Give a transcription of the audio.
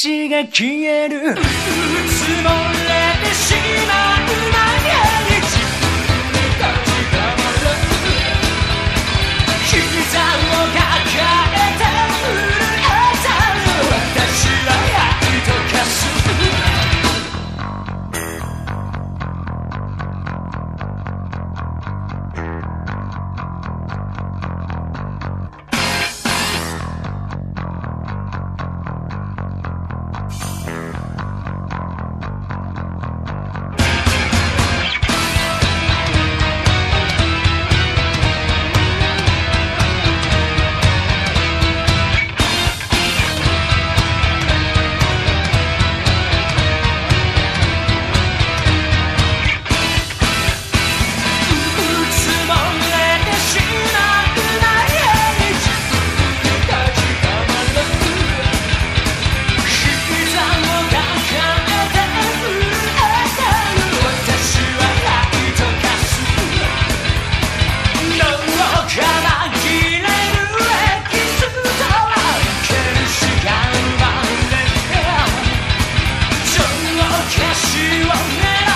しが消える。cashew on